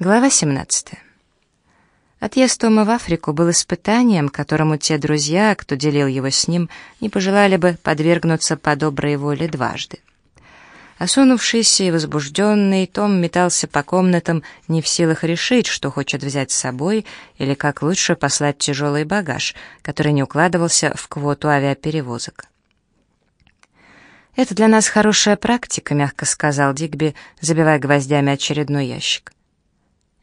Глава 17. Отъезд Тома в Африку был испытанием, которому те друзья, кто делил его с ним, не пожелали бы подвергнуться по доброй воле дважды. Осунувшийся и возбужденный, Том метался по комнатам, не в силах решить, что хочет взять с собой, или как лучше послать тяжелый багаж, который не укладывался в квоту авиаперевозок. «Это для нас хорошая практика», — мягко сказал Дигби, забивая гвоздями очередной ящик.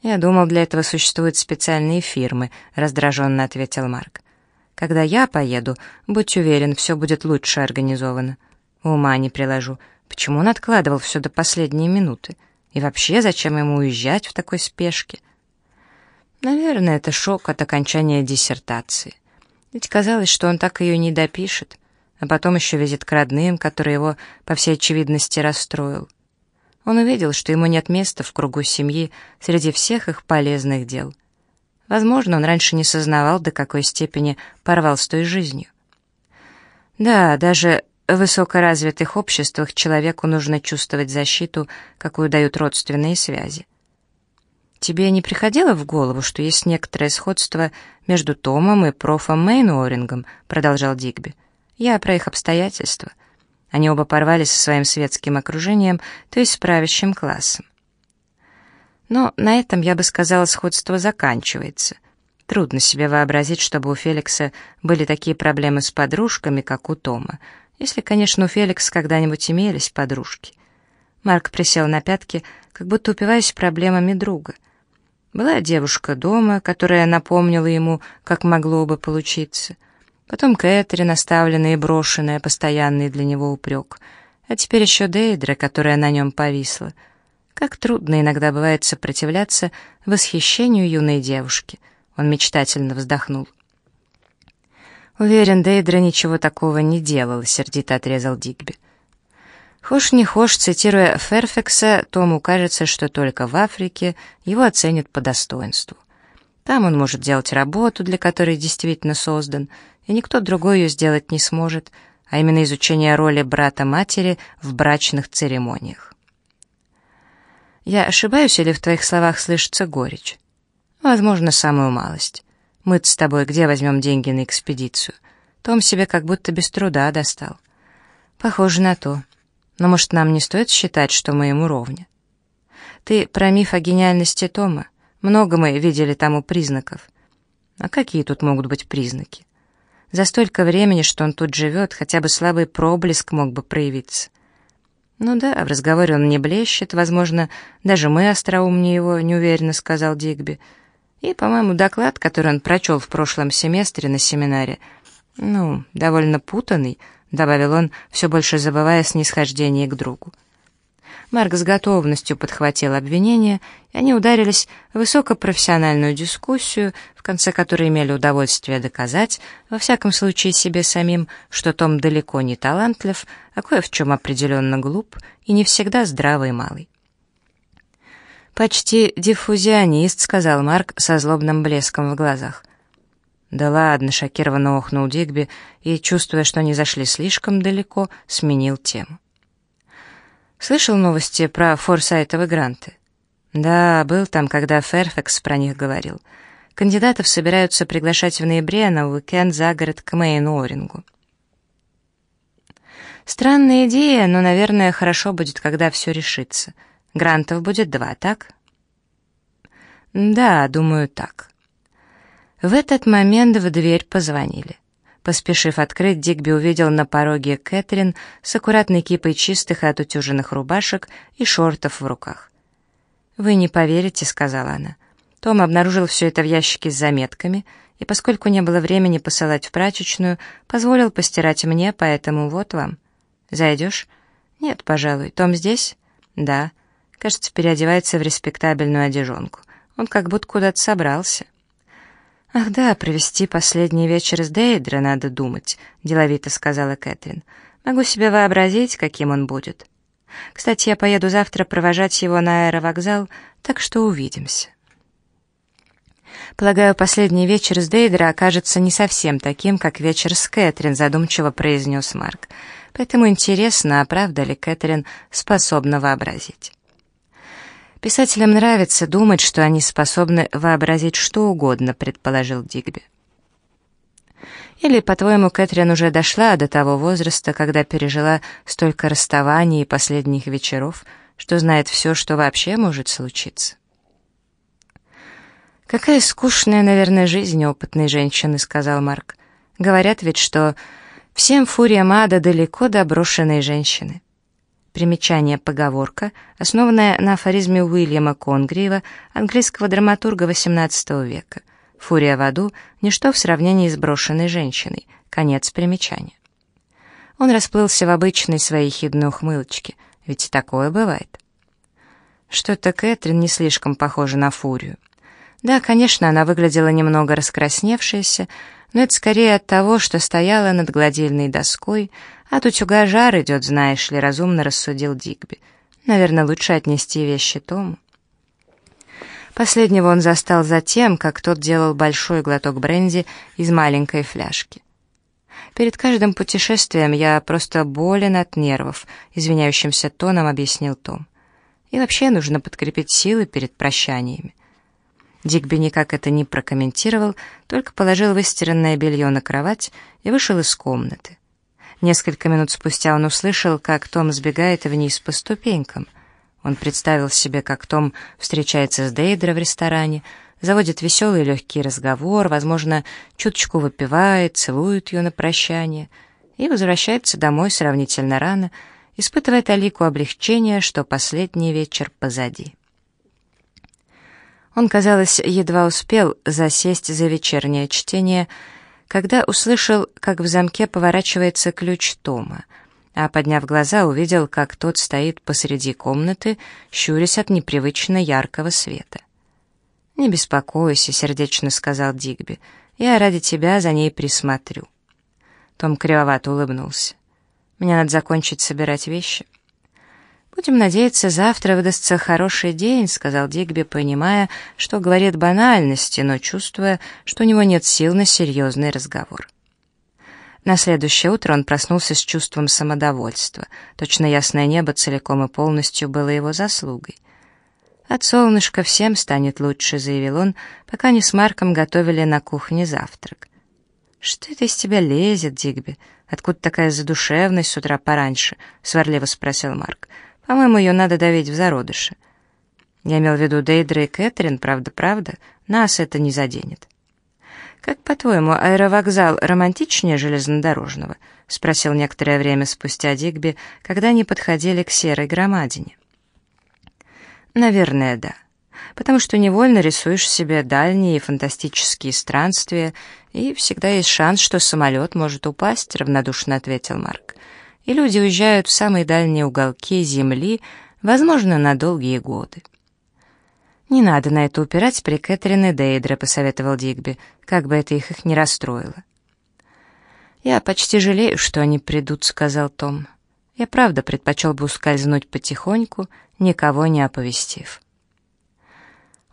«Я думал, для этого существуют специальные фирмы», — раздраженно ответил Марк. «Когда я поеду, будь уверен, все будет лучше организовано. Ума не приложу. Почему он откладывал все до последней минуты? И вообще, зачем ему уезжать в такой спешке?» «Наверное, это шок от окончания диссертации. Ведь казалось, что он так ее не допишет, а потом еще визит к родным, который его, по всей очевидности, расстроил. Он увидел, что ему нет места в кругу семьи среди всех их полезных дел. Возможно, он раньше не сознавал, до какой степени порвал с той жизнью. Да, даже в высокоразвитых обществах человеку нужно чувствовать защиту, какую дают родственные связи. Тебе не приходило в голову, что есть некоторое сходство между Томом и профом Мейнуорингом, продолжал Дигби. Я про их обстоятельства — они оба порвали со своим светским окружением, то есть с правящим классом. Но на этом, я бы сказала, сходство заканчивается. Трудно себе вообразить, чтобы у Феликса были такие проблемы с подружками, как у Тома, если, конечно, у Феликса когда-нибудь имелись подружки. Марк присел на пятки, как будто упиваясь проблемами друга. Была девушка дома, которая напомнила ему, как могло бы получиться. Потом Кэтрин, оставленная и брошенная, постоянный для него упрек. А теперь еще Дейдра, которая на нем повисла. Как трудно иногда бывает сопротивляться восхищению юной девушки. Он мечтательно вздохнул. «Уверен, Дейдра ничего такого не делала», — сердито отрезал Дигби. Хошь не хошь, цитируя Ферфекса, Тому кажется, что только в Африке его оценят по достоинству. Там он может делать работу, для которой действительно создан, и никто другой ее сделать не сможет, а именно изучение роли брата-матери в брачных церемониях. Я ошибаюсь или в твоих словах слышится горечь? Возможно, самую малость. мы с тобой где возьмем деньги на экспедицию? Том себе как будто без труда достал. Похоже на то. Но, может, нам не стоит считать, что мы ему ровня? Ты про миф о гениальности Тома. Много мы видели тому признаков. А какие тут могут быть признаки? За столько времени, что он тут живет, хотя бы слабый проблеск мог бы проявиться. «Ну да, в разговоре он не блещет, возможно, даже мы остроумнее его, неуверенно сказал Дигби. И, по-моему, доклад, который он прочел в прошлом семестре на семинаре, ну, довольно путанный, добавил он, все больше забывая снисхождение к другу. Марк с готовностью подхватил обвинение, и они ударились в высокопрофессиональную дискуссию, в конце которой имели удовольствие доказать, во всяком случае себе самим, что Том далеко не талантлив, а кое в чем определенно глуп и не всегда здравый малый. «Почти диффузионист», — сказал Марк со злобным блеском в глазах. «Да ладно», — шокированно охнул Дигби и, чувствуя, что они зашли слишком далеко, сменил тему. Слышал новости про Форсайтовы гранты? Да, был там, когда Ферфакс про них говорил. Кандидатов собираются приглашать в ноябре на уикенд за город к Мейн-Орингу. Странная идея, но, наверное, хорошо будет, когда все решится. Грантов будет два, так? Да, думаю, так. В этот момент в дверь позвонили. Поспешив открыть, Дигби увидел на пороге Кэтрин с аккуратной кипой чистых и отутюженных рубашек и шортов в руках. «Вы не поверите», — сказала она. Том обнаружил все это в ящике с заметками, и поскольку не было времени посылать в прачечную, позволил постирать мне, поэтому вот вам. Зайдешь? Нет, пожалуй. Том здесь? Да. Кажется, переодевается в респектабельную одежонку. Он как будто куда-то собрался. «Ах да, провести последний вечер с Дейдра надо думать», — деловито сказала Кэтрин. «Могу себе вообразить, каким он будет. Кстати, я поеду завтра провожать его на аэровокзал, так что увидимся». «Полагаю, последний вечер с Дейдра окажется не совсем таким, как вечер с Кэтрин», — задумчиво произнес Марк. «Поэтому интересно, а правда ли Кэтрин способна вообразить?» Писателям нравится думать, что они способны вообразить что угодно, предположил Дигби. Или, по-твоему, Кэтрин уже дошла до того возраста, когда пережила столько расставаний и последних вечеров, что знает все, что вообще может случиться? «Какая скучная, наверное, жизнь опытной женщины», — сказал Марк. «Говорят ведь, что всем фуриям ада далеко до брошенной женщины». Примечание поговорка, основанная на афоризме Уильяма Конгриева, английского драматурга XVIII века. «Фурия в аду — ничто в сравнении с брошенной женщиной». Конец примечания. Он расплылся в обычной своей хидной ухмылочке, ведь такое бывает. Что-то Кэтрин не слишком похожа на фурию. Да, конечно, она выглядела немного раскрасневшейся, но это скорее от того, что стояла над гладильной доской, а тут утюга жар идет, знаешь ли, разумно рассудил Дигби. Наверное, лучше отнести вещи Тому. Последнего он застал за тем, как тот делал большой глоток бренди из маленькой фляжки. Перед каждым путешествием я просто болен от нервов, извиняющимся тоном объяснил Том. И вообще нужно подкрепить силы перед прощаниями. Дигби никак это не прокомментировал, только положил выстиранное белье на кровать и вышел из комнаты. Несколько минут спустя он услышал, как Том сбегает вниз по ступенькам. Он представил себе, как Том встречается с Дейдро в ресторане, заводит веселый легкий разговор, возможно, чуточку выпивает, целует ее на прощание и возвращается домой сравнительно рано, испытывая талику облегчения, что последний вечер позади. Он, казалось, едва успел засесть за вечернее чтение, когда услышал, как в замке поворачивается ключ Тома, а, подняв глаза, увидел, как тот стоит посреди комнаты, щурясь от непривычно яркого света. «Не беспокойся», — сердечно сказал Дигби, — «я ради тебя за ней присмотрю». Том кривовато улыбнулся. «Мне надо закончить собирать вещи». «Будем надеяться, завтра выдастся хороший день», — сказал Дигби, понимая, что говорит банальности, но чувствуя, что у него нет сил на серьезный разговор. На следующее утро он проснулся с чувством самодовольства. Точно ясное небо целиком и полностью было его заслугой. «От солнышка всем станет лучше», — заявил он, пока они с Марком готовили на кухне завтрак. «Что это из тебя лезет, Дигби? Откуда такая задушевность с утра пораньше?» — сварливо спросил Марк. По-моему, ее надо давить в зародыше. Я имел в виду Дейдра и Кэтрин, правда-правда, нас это не заденет. «Как, по-твоему, аэровокзал романтичнее железнодорожного?» — спросил некоторое время спустя Дигби, когда они подходили к серой громадине. «Наверное, да. Потому что невольно рисуешь себе дальние фантастические странствия, и всегда есть шанс, что самолет может упасть», — равнодушно ответил Марк и люди уезжают в самые дальние уголки Земли, возможно, на долгие годы. «Не надо на это упирать при Кэтрин и Дейдре», — посоветовал Дигби, как бы это их, их не расстроило. «Я почти жалею, что они придут», — сказал Том. «Я правда предпочел бы ускользнуть потихоньку, никого не оповестив».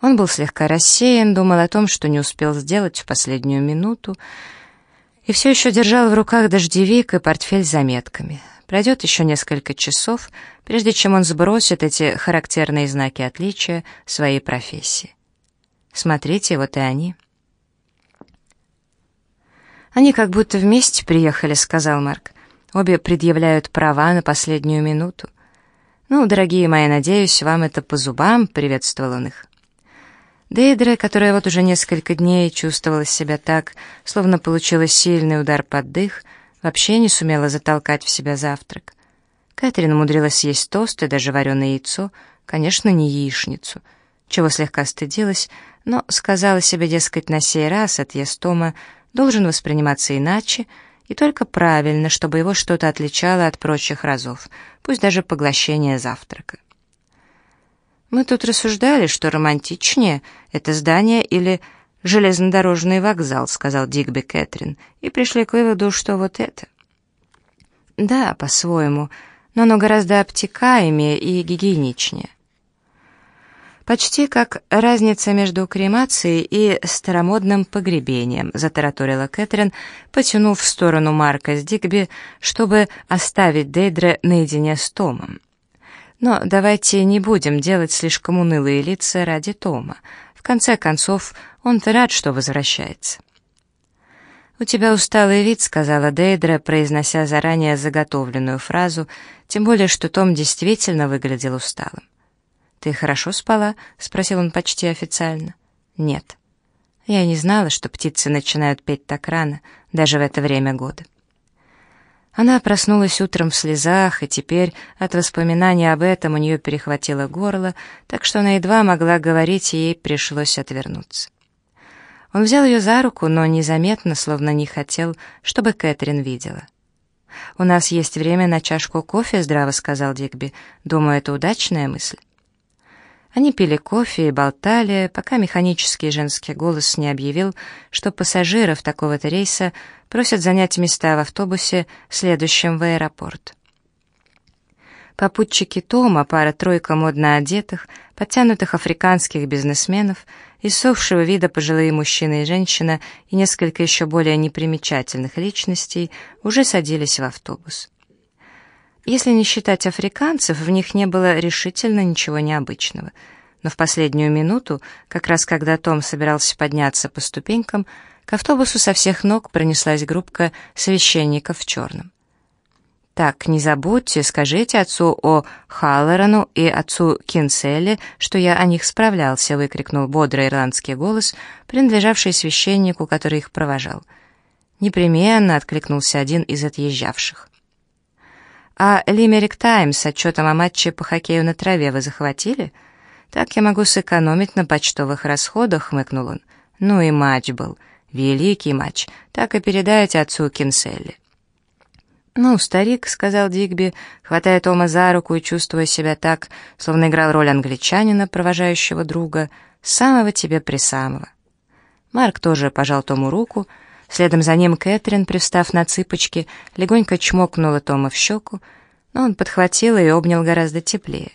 Он был слегка рассеян, думал о том, что не успел сделать в последнюю минуту, и все еще держал в руках дождевик и портфель с заметками. Пройдет еще несколько часов, прежде чем он сбросит эти характерные знаки отличия своей профессии. Смотрите, вот и они. «Они как будто вместе приехали», — сказал Марк. «Обе предъявляют права на последнюю минуту». «Ну, дорогие мои, надеюсь, вам это по зубам», — приветствовал он их. Дейдре, которая вот уже несколько дней чувствовала себя так, словно получила сильный удар под дых, вообще не сумела затолкать в себя завтрак. Кэтрин умудрилась съесть тост и даже вареное яйцо, конечно, не яичницу, чего слегка стыдилась, но сказала себе, дескать, на сей раз отъезд Тома должен восприниматься иначе и только правильно, чтобы его что-то отличало от прочих разов, пусть даже поглощение завтрака. Мы тут рассуждали, что романтичнее — это здание или железнодорожный вокзал, сказал Дигби Кэтрин, и пришли к выводу, что вот это. Да, по-своему, но оно гораздо обтекаемее и гигиеничнее. Почти как разница между кремацией и старомодным погребением, затараторила Кэтрин, потянув в сторону Марка с Дигби, чтобы оставить Дейдре наедине с Томом. Но давайте не будем делать слишком унылые лица ради Тома. В конце концов, он-то рад, что возвращается. «У тебя усталый вид», — сказала Дейдра, произнося заранее заготовленную фразу, тем более, что Том действительно выглядел усталым. «Ты хорошо спала?» — спросил он почти официально. «Нет». Я не знала, что птицы начинают петь так рано, даже в это время года. Она проснулась утром в слезах, и теперь от воспоминания об этом у нее перехватило горло, так что она едва могла говорить, и ей пришлось отвернуться. Он взял ее за руку, но незаметно, словно не хотел, чтобы Кэтрин видела. «У нас есть время на чашку кофе», — здраво сказал Дигби. «Думаю, это удачная мысль». Они пили кофе и болтали, пока механический женский голос не объявил, что пассажиров такого-то рейса просят занять места в автобусе, следующем в аэропорт. Попутчики Тома, пара-тройка модно одетых, подтянутых африканских бизнесменов, иссохшего вида пожилые мужчина и женщина и несколько еще более непримечательных личностей уже садились в автобус. Если не считать африканцев, в них не было решительно ничего необычного. Но в последнюю минуту, как раз когда Том собирался подняться по ступенькам, к автобусу со всех ног пронеслась группка священников в черном. «Так, не забудьте, скажите отцу о Халлорану и отцу Кинселе, что я о них справлялся», — выкрикнул бодрый ирландский голос, принадлежавший священнику, который их провожал. Непременно откликнулся один из отъезжавших. «А Лимерик Таймс с отчетом о матче по хоккею на траве вы захватили?» «Так я могу сэкономить на почтовых расходах», — хмыкнул он. «Ну и матч был. Великий матч. Так и передайте отцу Кинселли». «Ну, старик», — сказал Дигби, хватая Тома за руку и чувствуя себя так, словно играл роль англичанина, провожающего друга, самого тебе при самого. Марк тоже пожал Тому руку, — Следом за ним Кэтрин, привстав на цыпочки, легонько чмокнула Тома в щеку, но он подхватил и обнял гораздо теплее.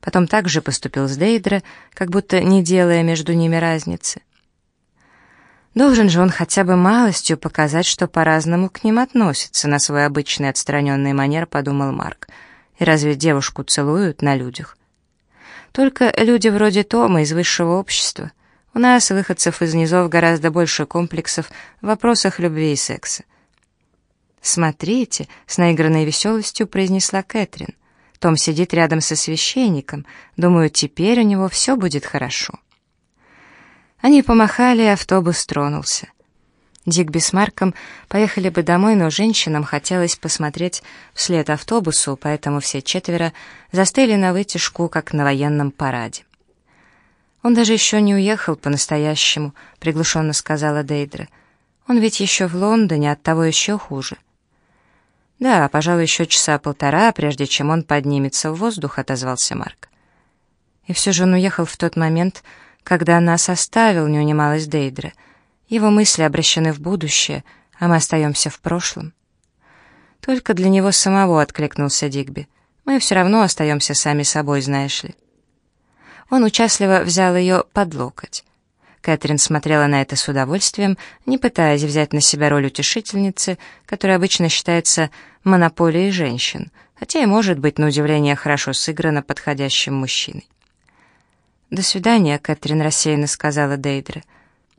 Потом также поступил с Дейдра, как будто не делая между ними разницы. Должен же он хотя бы малостью показать, что по-разному к ним относится на свой обычный отстраненный манер, подумал Марк. И разве девушку целуют на людях? Только люди вроде Тома из высшего общества. У нас, выходцев из низов, гораздо больше комплексов в вопросах любви и секса. «Смотрите», — с наигранной веселостью произнесла Кэтрин. «Том сидит рядом со священником. Думаю, теперь у него все будет хорошо». Они помахали, и автобус тронулся. Дигби с Марком поехали бы домой, но женщинам хотелось посмотреть вслед автобусу, поэтому все четверо застыли на вытяжку, как на военном параде. «Он даже еще не уехал по-настоящему», — приглушенно сказала Дейдра. «Он ведь еще в Лондоне, оттого еще хуже». «Да, пожалуй, еще часа полтора, прежде чем он поднимется в воздух», — отозвался Марк. И все же он уехал в тот момент, когда нас оставил, не унималась Дейдра. Его мысли обращены в будущее, а мы остаемся в прошлом. Только для него самого откликнулся Дигби. Мы все равно остаемся сами собой, знаешь ли. Он участливо взял ее под локоть. Кэтрин смотрела на это с удовольствием, не пытаясь взять на себя роль утешительницы, которая обычно считается монополией женщин, хотя и может быть, на удивление, хорошо сыграна подходящим мужчиной. «До свидания», — Кэтрин рассеянно сказала Дейдре.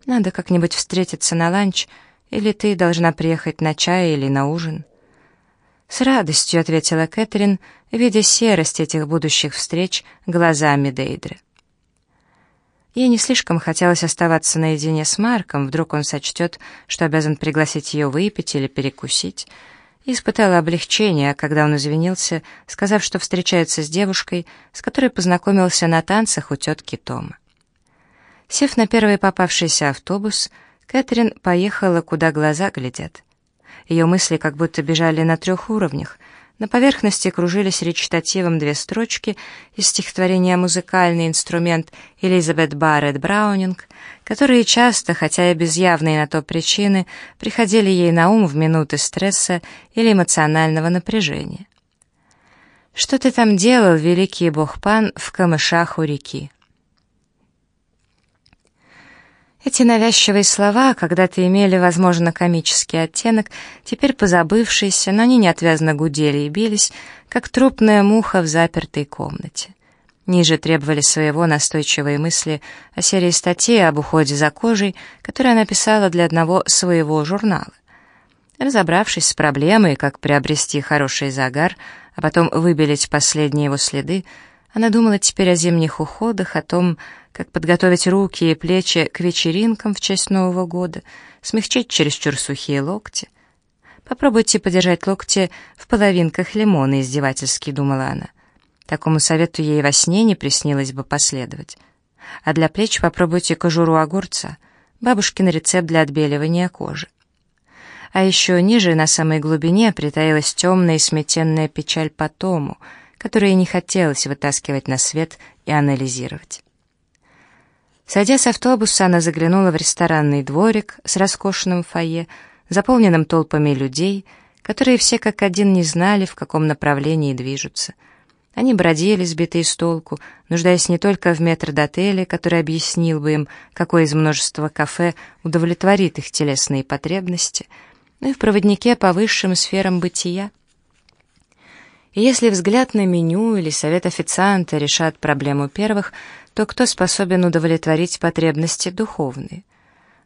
«Надо как-нибудь встретиться на ланч, или ты должна приехать на чай или на ужин». «С радостью», — ответила Кэтрин, видя серость этих будущих встреч глазами Дейдры. Ей не слишком хотелось оставаться наедине с Марком, вдруг он сочтет, что обязан пригласить ее выпить или перекусить, и испытала облегчение, когда он извинился, сказав, что встречается с девушкой, с которой познакомился на танцах у тетки Тома. Сев на первый попавшийся автобус, Кэтрин поехала, куда глаза глядят. Ее мысли как будто бежали на трех уровнях. На поверхности кружились речитативом две строчки из стихотворения «Музыкальный инструмент» Элизабет Барретт Браунинг, которые часто, хотя и без явной на то причины, приходили ей на ум в минуты стресса или эмоционального напряжения. «Что ты там делал, великий бог-пан, в камышах у реки?» Эти навязчивые слова когда-то имели, возможно, комический оттенок, теперь позабывшиеся, но они неотвязно гудели и бились, как трупная муха в запертой комнате. Ниже требовали своего настойчивые мысли о серии статей об уходе за кожей, которые она писала для одного своего журнала. Разобравшись с проблемой, как приобрести хороший загар, а потом выбелить последние его следы, она думала теперь о зимних уходах, о том, как подготовить руки и плечи к вечеринкам в честь Нового года, смягчить чересчур сухие локти. «Попробуйте подержать локти в половинках лимона», — издевательски думала она. Такому совету ей во сне не приснилось бы последовать. А для плеч попробуйте кожуру огурца, бабушкин рецепт для отбеливания кожи. А еще ниже, на самой глубине, притаилась темная и сметенная печаль по тому, которую не хотелось вытаскивать на свет и анализировать. Сойдя с автобуса, она заглянула в ресторанный дворик с роскошным фойе, заполненным толпами людей, которые все как один не знали, в каком направлении движутся. Они бродили, сбитые с толку, нуждаясь не только в метрдотеле, который объяснил бы им, какое из множества кафе удовлетворит их телесные потребности, но и в проводнике по высшим сферам бытия. И если взгляд на меню или совет официанта решат проблему первых, то кто способен удовлетворить потребности духовные?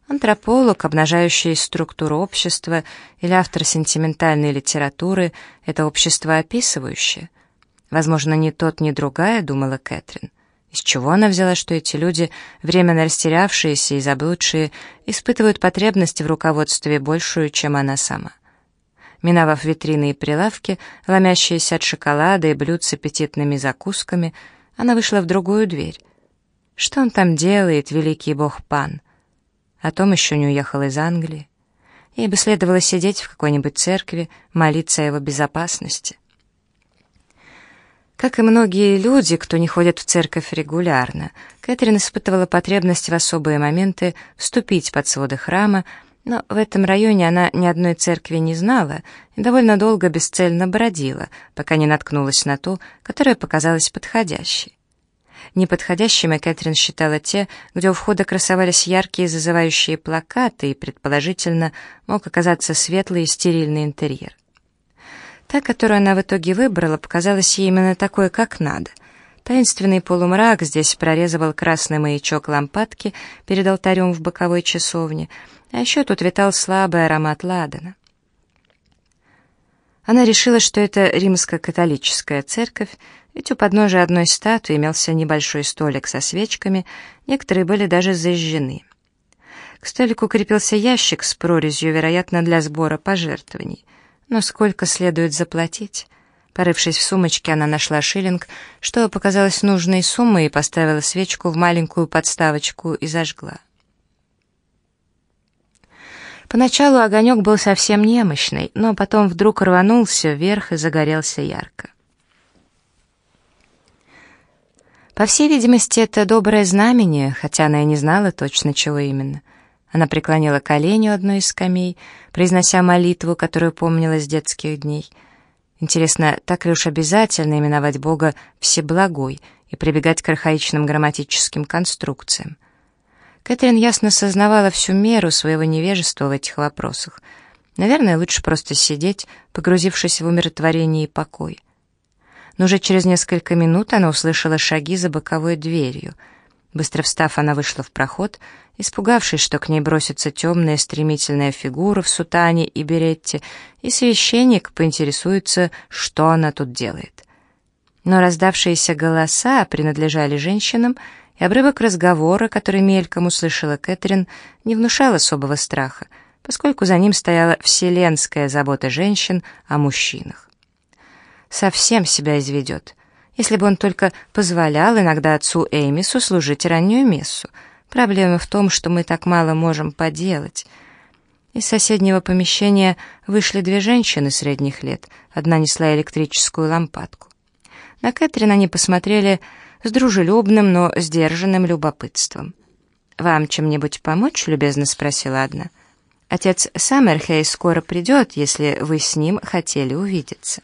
Антрополог, обнажающий структуру общества, или автор сентиментальной литературы, это общество описывающее? Возможно, ни тот, ни другая, думала Кэтрин. Из чего она взяла, что эти люди, временно растерявшиеся и заблудшие, испытывают потребности в руководстве большую, чем она сама? Миновав витрины и прилавки, ломящиеся от шоколада и блюд с аппетитными закусками, она вышла в другую дверь. Что он там делает, великий бог Пан? О том еще не уехал из Англии. Ей бы следовало сидеть в какой-нибудь церкви, молиться о его безопасности. Как и многие люди, кто не ходит в церковь регулярно, Кэтрин испытывала потребность в особые моменты вступить под своды храма, но в этом районе она ни одной церкви не знала и довольно долго бесцельно бродила, пока не наткнулась на ту, которая показалась подходящей. Неподходящими Кэтрин считала те, где у входа красовались яркие зазывающие плакаты и, предположительно, мог оказаться светлый и стерильный интерьер. Та, которую она в итоге выбрала, показалась ей именно такой, как надо. Таинственный полумрак здесь прорезывал красный маячок лампадки перед алтарем в боковой часовне, а еще тут витал слабый аромат ладана. Она решила, что это римско-католическая церковь, ведь у подножия одной статуи имелся небольшой столик со свечками, некоторые были даже зажжены. К столику крепился ящик с прорезью, вероятно, для сбора пожертвований. Но сколько следует заплатить? Порывшись в сумочке, она нашла шиллинг, что показалось нужной суммой, и поставила свечку в маленькую подставочку и зажгла. Поначалу огонек был совсем немощный, но потом вдруг рванулся вверх и загорелся ярко. По всей видимости, это доброе знамение, хотя она и не знала точно, чего именно. Она преклонила колени у одной из скамей, произнося молитву, которую помнила с детских дней. Интересно, так ли уж обязательно именовать Бога Всеблагой и прибегать к архаичным грамматическим конструкциям? Кэтрин ясно сознавала всю меру своего невежества в этих вопросах. Наверное, лучше просто сидеть, погрузившись в умиротворение и покой но уже через несколько минут она услышала шаги за боковой дверью. Быстро встав, она вышла в проход, испугавшись, что к ней бросится темная стремительная фигура в сутане и беретте, и священник поинтересуется, что она тут делает. Но раздавшиеся голоса принадлежали женщинам, и обрывок разговора, который мельком услышала Кэтрин, не внушал особого страха, поскольку за ним стояла вселенская забота женщин о мужчинах совсем себя изведет. Если бы он только позволял иногда отцу Эймису служить раннюю мессу. Проблема в том, что мы так мало можем поделать. Из соседнего помещения вышли две женщины средних лет. Одна несла электрическую лампадку. На Кэтрин они посмотрели с дружелюбным, но сдержанным любопытством. «Вам чем-нибудь помочь?» — любезно спросила одна. «Отец Саммерхей скоро придет, если вы с ним хотели увидеться».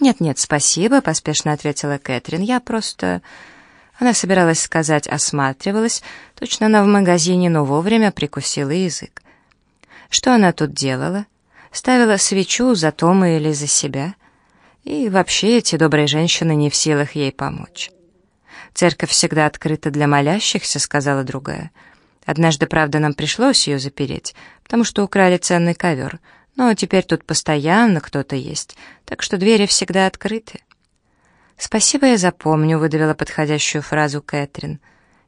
«Нет-нет, спасибо», — поспешно ответила Кэтрин. «Я просто...» Она собиралась сказать «осматривалась», точно она в магазине, но вовремя прикусила язык. Что она тут делала? Ставила свечу за Тома или за себя? И вообще эти добрые женщины не в силах ей помочь. «Церковь всегда открыта для молящихся», — сказала другая. «Однажды, правда, нам пришлось ее запереть, потому что украли ценный ковер, но теперь тут постоянно кто-то есть, так что двери всегда открыты». «Спасибо, я запомню», — выдавила подходящую фразу Кэтрин.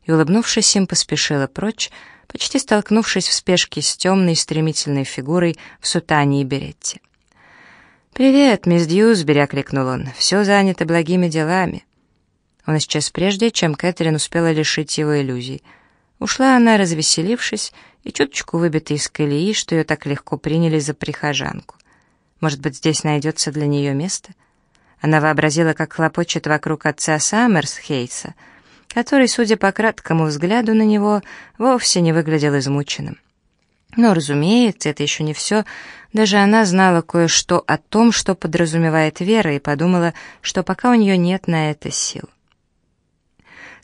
И, улыбнувшись им, поспешила прочь, почти столкнувшись в спешке с темной стремительной фигурой в сутане и беретте. «Привет, мисс Дьюсбери», — окликнул он, — «все занято благими делами». Он исчез прежде, чем Кэтрин успела лишить его иллюзий. Ушла она, развеселившись, и чуточку выбитой из колеи, что ее так легко приняли за прихожанку. Может быть, здесь найдется для нее место? Она вообразила, как хлопочет вокруг отца Саммерсхейса, который, судя по краткому взгляду на него, вовсе не выглядел измученным. Но, разумеется, это еще не все. Даже она знала кое-что о том, что подразумевает вера, и подумала, что пока у нее нет на это сил.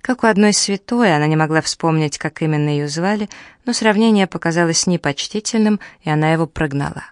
Как у одной святой, она не могла вспомнить, как именно ее звали, но сравнение показалось непочтительным, и она его прогнала.